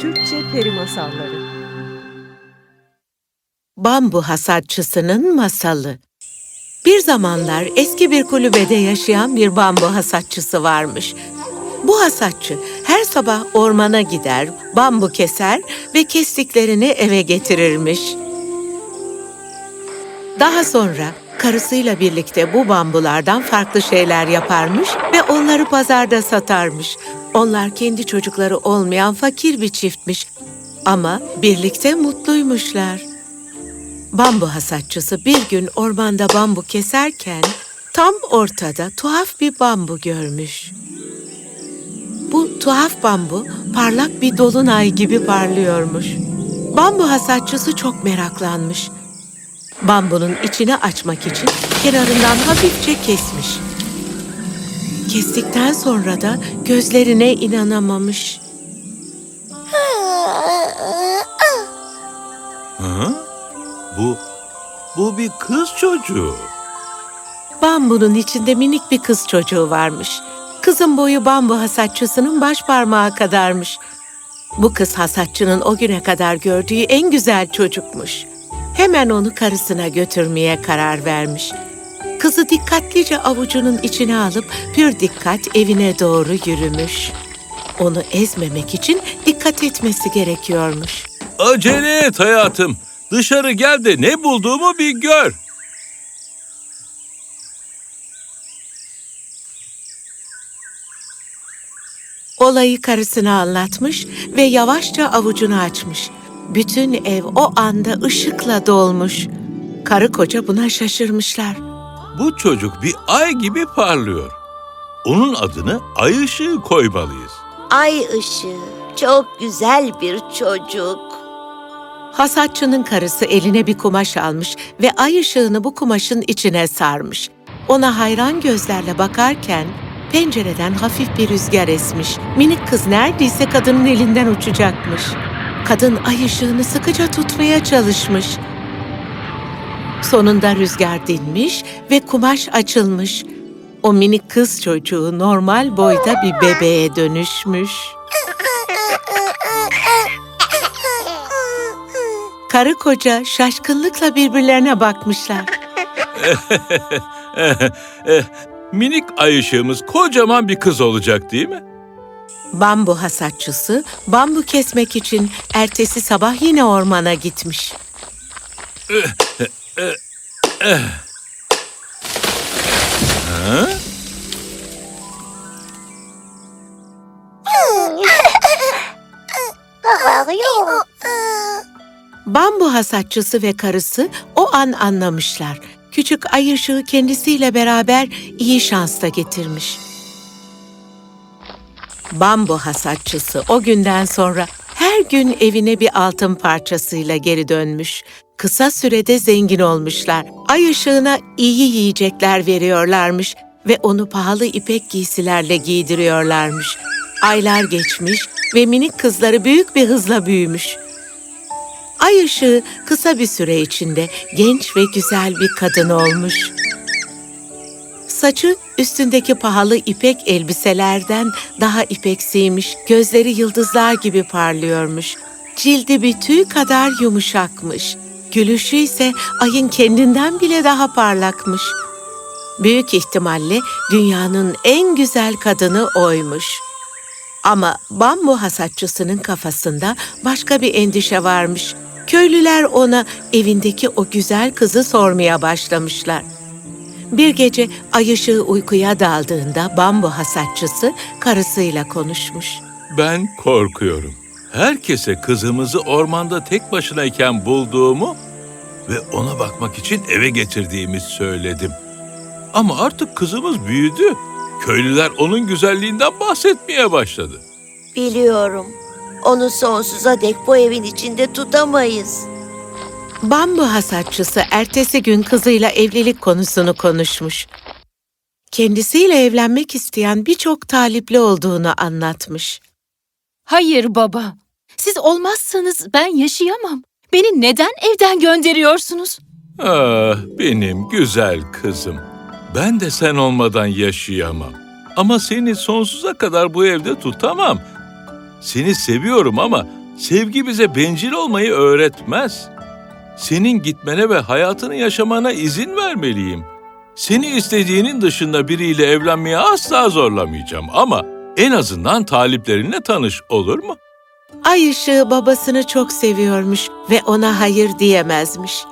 Türkçe Peri Masalları Bambu hasatçısının masalı. Bir zamanlar eski bir kulübede yaşayan bir bambu hasatçısı varmış. Bu hasatçı her sabah ormana gider, bambu keser ve kestiklerini eve getirirmiş. Daha sonra karısıyla birlikte bu bambulardan farklı şeyler yaparmış ve onları pazarda satarmış. Onlar kendi çocukları olmayan fakir bir çiftmiş ama birlikte mutluymuşlar. Bambu hasatçısı bir gün ormanda bambu keserken tam ortada tuhaf bir bambu görmüş. Bu tuhaf bambu parlak bir dolunay gibi parlıyormuş. Bambu hasatçısı çok meraklanmış. Bambunun içini açmak için kenarından hafifçe kesmiş. Kestikten sonra da gözlerine inanamamış. Hı? Bu, bu bir kız çocuğu. Bambunun içinde minik bir kız çocuğu varmış. Kızın boyu bambu hasatçısının baş parmağı kadarmış. Bu kız hasatçının o güne kadar gördüğü en güzel çocukmuş. Hemen onu karısına götürmeye karar vermiş. Kızı dikkatlice avucunun içine alıp pür dikkat evine doğru yürümüş. Onu ezmemek için dikkat etmesi gerekiyormuş. Acele et hayatım. Dışarı gel de ne bulduğumu bir gör. Olayı karısına anlatmış ve yavaşça avucunu açmış. Bütün ev o anda ışıkla dolmuş. Karı koca buna şaşırmışlar. Bu çocuk bir ay gibi parlıyor. Onun adını ay ışığı koymalıyız. Ay ışığı. Çok güzel bir çocuk. Hasatçının karısı eline bir kumaş almış ve ay ışığını bu kumaşın içine sarmış. Ona hayran gözlerle bakarken pencereden hafif bir rüzgar esmiş. Minik kız neredeyse kadının elinden uçacakmış. Kadın ay ışığını sıkıca tutmaya çalışmış. Sonunda rüzgar dinmiş ve kumaş açılmış. O minik kız çocuğu normal boyda bir bebeğe dönüşmüş. Karı koca şaşkınlıkla birbirlerine bakmışlar. Eh, Minik ay ışığımız kocaman bir kız olacak değil mi? Bambu hasatçısı bambu kesmek için ertesi sabah yine ormana gitmiş. Bambu hasatçısı ve karısı o an anlamışlar. Küçük ay ışığı kendisiyle beraber iyi şans da getirmiş. Bambu hasatçısı o günden sonra her gün evine bir altın parçasıyla geri dönmüş. Kısa sürede zengin olmuşlar. Ay ışığına iyi yiyecekler veriyorlarmış ve onu pahalı ipek giysilerle giydiriyorlarmış. Aylar geçmiş ve minik kızları büyük bir hızla büyümüş. Ay ışığı kısa bir süre içinde genç ve güzel bir kadın olmuş. Saçı üstündeki pahalı ipek elbiselerden daha ipeksiymiş, gözleri yıldızlar gibi parlıyormuş. Cildi bir tüy kadar yumuşakmış. Gülüşü ise ayın kendinden bile daha parlakmış. Büyük ihtimalle dünyanın en güzel kadını oymuş. Ama bambu hasatçısının kafasında başka bir endişe varmış. Köylüler ona evindeki o güzel kızı sormaya başlamışlar. Bir gece ay ışığı uykuya daldığında bambu hasatçısı karısıyla konuşmuş. Ben korkuyorum. Herkese kızımızı ormanda tek başınayken bulduğumu ve ona bakmak için eve getirdiğimi söyledim. Ama artık kızımız büyüdü. Köylüler onun güzelliğinden bahsetmeye başladı. Biliyorum. Onu sonsuza dek bu evin içinde tutamayız. Bambu hasatçısı ertesi gün kızıyla evlilik konusunu konuşmuş. Kendisiyle evlenmek isteyen birçok talipli olduğunu anlatmış. Hayır baba. Siz olmazsanız ben yaşayamam. Beni neden evden gönderiyorsunuz? Ah benim güzel kızım. Ben de sen olmadan yaşayamam. Ama seni sonsuza kadar bu evde tutamam. Seni seviyorum ama Sevgi bize bencil olmayı öğretmez. Senin gitmene ve hayatını yaşamana izin vermeliyim. Seni istediğinin dışında biriyle evlenmeye asla zorlamayacağım ama en azından taliplerinle tanış olur mu? Ay ışığı babasını çok seviyormuş ve ona hayır diyemezmiş.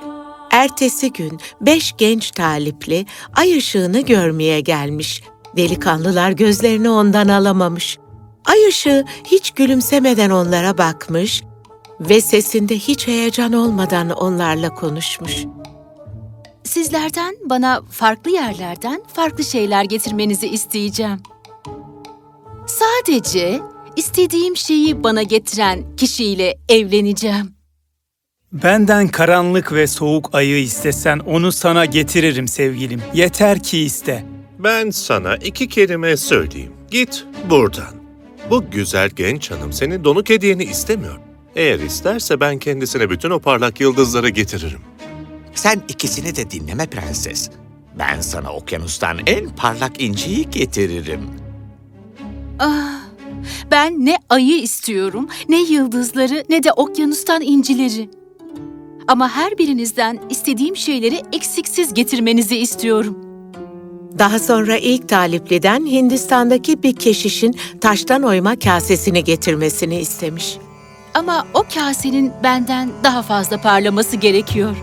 Ertesi gün beş genç talipli ay ışığını görmeye gelmiş. Delikanlılar gözlerini ondan alamamış. Ay ışığı hiç gülümsemeden onlara bakmış ve sesinde hiç heyecan olmadan onlarla konuşmuş. Sizlerden bana farklı yerlerden farklı şeyler getirmenizi isteyeceğim. Sadece istediğim şeyi bana getiren kişiyle evleneceğim. Benden karanlık ve soğuk ayı istesen onu sana getiririm sevgilim. Yeter ki iste. Ben sana iki kelime söyleyeyim. Git buradan. Bu güzel genç hanım senin donuk hediyeni istemiyor. Eğer isterse ben kendisine bütün o parlak yıldızları getiririm. Sen ikisini de dinleme prenses. Ben sana okyanustan en parlak inciyi getiririm. Ah, ben ne ayı istiyorum, ne yıldızları, ne de okyanustan incileri. Ama her birinizden istediğim şeyleri eksiksiz getirmenizi istiyorum. Daha sonra ilk talipliden Hindistan'daki bir keşişin taştan oyma kasesini getirmesini istemiş. Ama o kasenin benden daha fazla parlaması gerekiyor.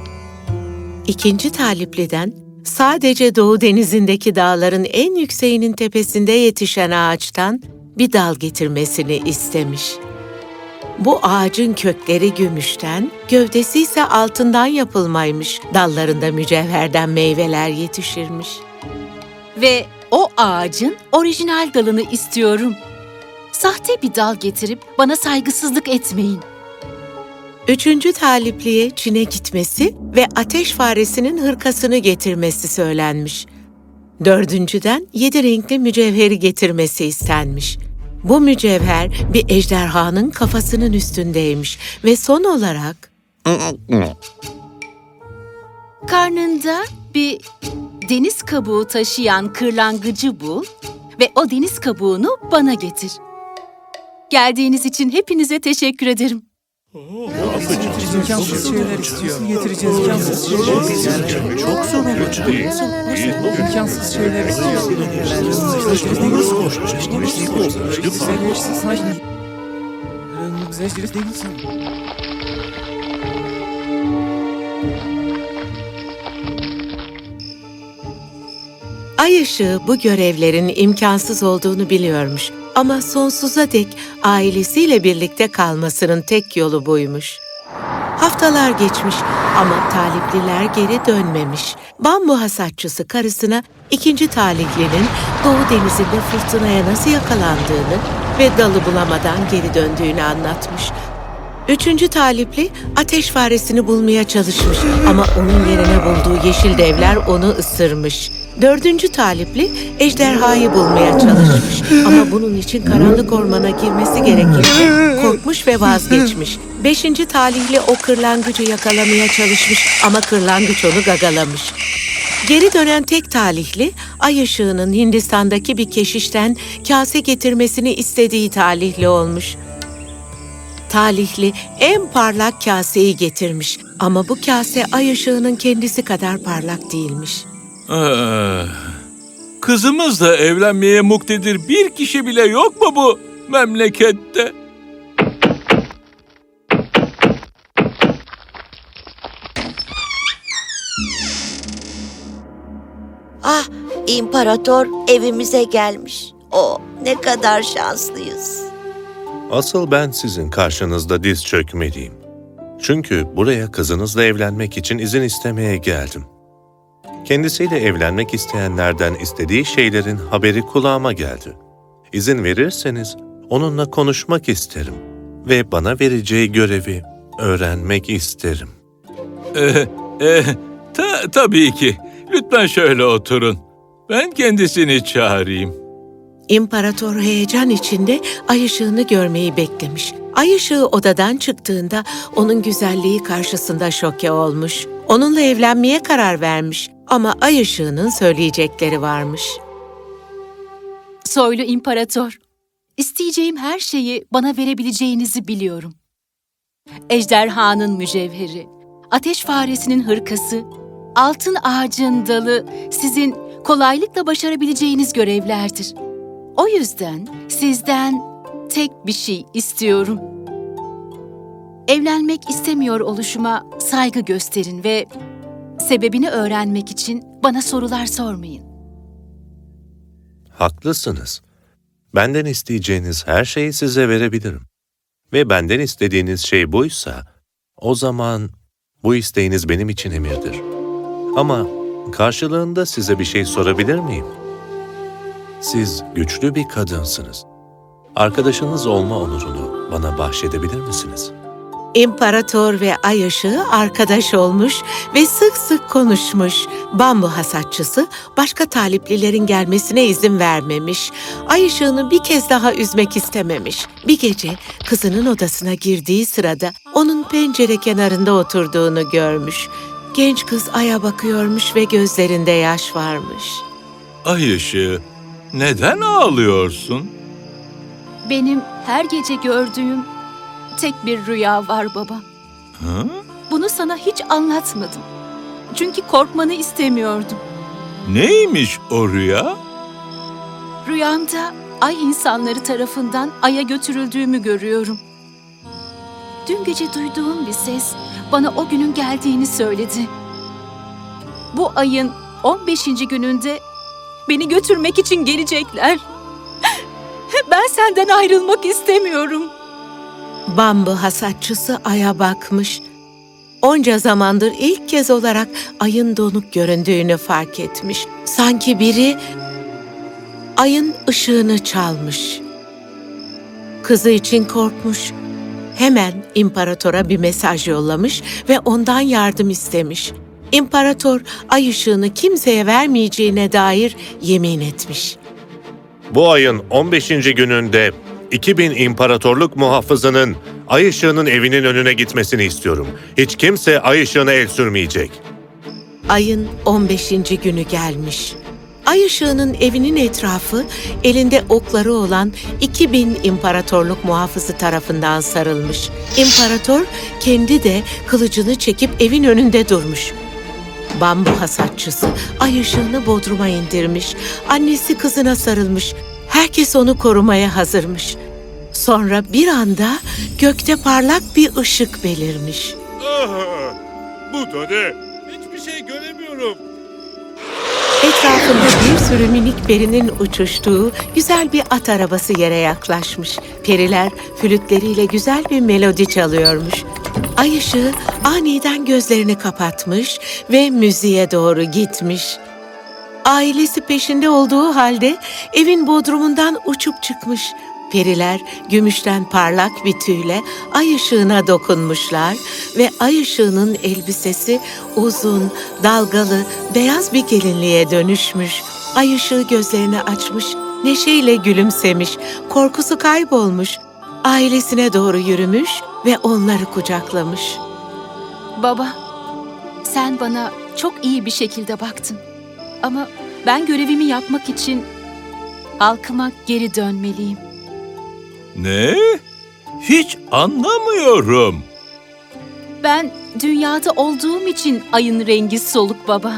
İkinci talipliden sadece Doğu Denizi'ndeki dağların en yükseğinin tepesinde yetişen ağaçtan bir dal getirmesini istemiş. Bu ağacın kökleri gümüşten, gövdesi ise altından yapılmaymış. Dallarında mücevherden meyveler yetişirmiş. Ve o ağacın orijinal dalını istiyorum. Sahte bir dal getirip bana saygısızlık etmeyin. Üçüncü talipliye Çin'e gitmesi ve ateş faresinin hırkasını getirmesi söylenmiş. Dördüncüden yedi renkli mücevheri getirmesi istenmiş. Bu mücevher bir ejderhanın kafasının üstündeymiş ve son olarak Karnında bir deniz kabuğu taşıyan kırlangıcı bul ve o deniz kabuğunu bana getir. Geldiğiniz için hepinize teşekkür ederim. İmkansız. Çok. Ay ışığı bu görevlerin imkansız olduğunu biliyormuş. Ama sonsuza dek ailesiyle birlikte kalmasının tek yolu buymuş. Haftalar geçmiş ama talipliler geri dönmemiş. Bambu hasatçısı karısına ikinci talihlinin Doğu Denizi'nde fırtınaya nasıl yakalandığını ve dalı bulamadan geri döndüğünü anlatmış. Üçüncü talipli ateş faresini bulmaya çalışmış ama onun yerine bulduğu yeşil devler onu ısırmış. Dördüncü talipli ejderhayı bulmaya çalışmış ama bunun için karanlık ormana girmesi gerekince korkmuş ve vazgeçmiş. Beşinci talihli o kırlangıcı yakalamaya çalışmış ama kırlangıç onu gagalamış. Geri dönen tek talihli, ay ışığının Hindistan'daki bir keşişten kase getirmesini istediği talihli olmuş. Talihli en parlak kaseyi getirmiş ama bu kase ay ışığının kendisi kadar parlak değilmiş. Ah, Kızımızla evlenmeye muktedir bir kişi bile yok mu bu memlekette? Ah, imparator evimize gelmiş. O ne kadar şanslıyız. Asıl ben sizin karşınızda diz çökmeliyim. Çünkü buraya kızınızla evlenmek için izin istemeye geldim. Kendisiyle evlenmek isteyenlerden istediği şeylerin haberi kulağıma geldi. İzin verirseniz onunla konuşmak isterim ve bana vereceği görevi öğrenmek isterim. Eh, eh, ta, tabii ki. Lütfen şöyle oturun. Ben kendisini çağırayım. İmparator heyecan içinde ay ışığını görmeyi beklemiş. Ay ışığı odadan çıktığında onun güzelliği karşısında şoke olmuş. Onunla evlenmeye karar vermiş ama ay ışığının söyleyecekleri varmış. Soylu imparator, isteyeceğim her şeyi bana verebileceğinizi biliyorum. ejderhanın mücevheri, ateş faresinin hırkası, altın ağacın dalı sizin kolaylıkla başarabileceğiniz görevlerdir. O yüzden sizden tek bir şey istiyorum. Evlenmek istemiyor oluşuma saygı gösterin ve sebebini öğrenmek için bana sorular sormayın. Haklısınız. Benden isteyeceğiniz her şeyi size verebilirim. Ve benden istediğiniz şey buysa, o zaman bu isteğiniz benim için emirdir. Ama karşılığında size bir şey sorabilir miyim? Siz güçlü bir kadınsınız. Arkadaşınız olma onurunu bana bahşedebilir misiniz? İmparator ve ay ışığı arkadaş olmuş ve sık sık konuşmuş. Bambu hasatçısı başka taliplilerin gelmesine izin vermemiş. Ay ışığını bir kez daha üzmek istememiş. Bir gece kızının odasına girdiği sırada onun pencere kenarında oturduğunu görmüş. Genç kız aya bakıyormuş ve gözlerinde yaş varmış. Ay ışığı, neden ağlıyorsun? Benim her gece gördüğüm tek bir rüya var baba. Hı? Bunu sana hiç anlatmadım. Çünkü korkmanı istemiyordum. Neymiş o rüya? Rüyamda ay insanları tarafından aya götürüldüğümü görüyorum. Dün gece duyduğum bir ses bana o günün geldiğini söyledi. Bu ayın 15. gününde beni götürmek için gelecekler. Ben senden ayrılmak istemiyorum. Bambu hasatçısı aya bakmış. Onca zamandır ilk kez olarak ayın donuk göründüğünü fark etmiş. Sanki biri ayın ışığını çalmış. Kızı için korkmuş. Hemen imparatora bir mesaj yollamış ve ondan yardım istemiş. İmparator ay ışığını kimseye vermeyeceğine dair yemin etmiş. Bu ayın 15. gününde 2000 imparatorluk muhafızının Ay ışığının evinin önüne gitmesini istiyorum. Hiç kimse Ay ışığına el sürmeyecek. Ayın 15. günü gelmiş. Ay ışığının evinin etrafı elinde okları olan 2000 imparatorluk muhafızı tarafından sarılmış. İmparator kendi de kılıcını çekip evin önünde durmuş. Bambu hasatçısı ay ışığını bodruma indirmiş. Annesi kızına sarılmış. Herkes onu korumaya hazırmış. Sonra bir anda gökte parlak bir ışık belirmiş. Bu da ne? Hiçbir şey göremiyorum. Etrafında bir sürü minik perinin uçuştuğu güzel bir at arabası yere yaklaşmış. Periler flütleriyle güzel bir melodi çalıyormuş. Ay ışığı aniden gözlerini kapatmış ve müziğe doğru gitmiş. Ailesi peşinde olduğu halde evin bodrumundan uçup çıkmış. Periler gümüşten parlak bir tüyle ay ışığına dokunmuşlar ve ay ışığının elbisesi uzun, dalgalı, beyaz bir gelinliğe dönüşmüş. Ay ışığı gözlerini açmış, neşeyle gülümsemiş, korkusu kaybolmuş. Ailesine doğru yürümüş ve onları kucaklamış. Baba, sen bana çok iyi bir şekilde baktın. Ama ben görevimi yapmak için halkıma geri dönmeliyim. Ne? Hiç anlamıyorum. Ben dünyada olduğum için ayın rengi soluk baba.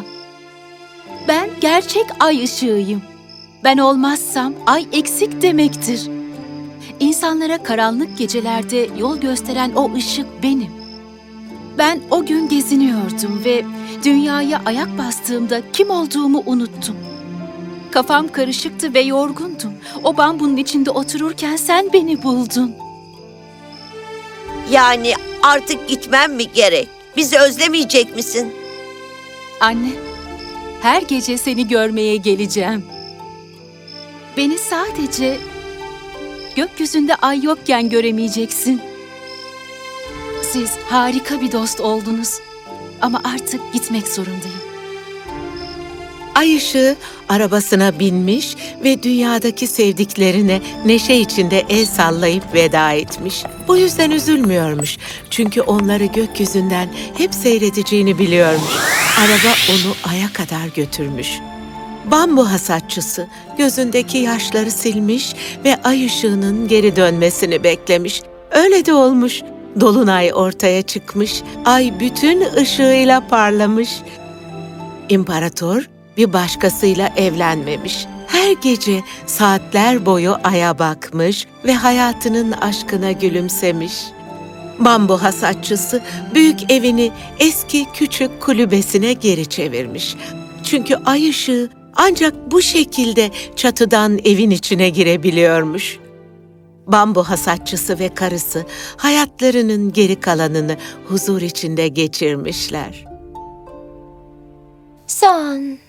Ben gerçek ay ışığıyım. Ben olmazsam ay eksik demektir. İnsanlara karanlık gecelerde yol gösteren o ışık benim. Ben o gün geziniyordum ve dünyaya ayak bastığımda kim olduğumu unuttum. Kafam karışıktı ve yorgundum. O bambunun içinde otururken sen beni buldun. Yani artık gitmem mi gerek? Bizi özlemeyecek misin? Anne, her gece seni görmeye geleceğim. Beni sadece gökyüzünde ay yokken göremeyeceksin. Siz harika bir dost oldunuz. Ama artık gitmek zorundayım. Ay ışığı arabasına binmiş ve dünyadaki sevdiklerine neşe içinde el sallayıp veda etmiş. Bu yüzden üzülmüyormuş. Çünkü onları gökyüzünden hep seyredeceğini biliyormuş. Araba onu aya kadar götürmüş. Bambu hasatçısı gözündeki yaşları silmiş ve ay ışığının geri dönmesini beklemiş. Öyle de olmuş. Dolunay ortaya çıkmış, ay bütün ışığıyla parlamış. İmparator bir başkasıyla evlenmemiş. Her gece saatler boyu aya bakmış ve hayatının aşkına gülümsemiş. Bambu hasatçısı büyük evini eski küçük kulübesine geri çevirmiş. Çünkü ay ışığı ancak bu şekilde çatıdan evin içine girebiliyormuş. Bambu hasatçısı ve karısı hayatlarının geri kalanını huzur içinde geçirmişler. Son.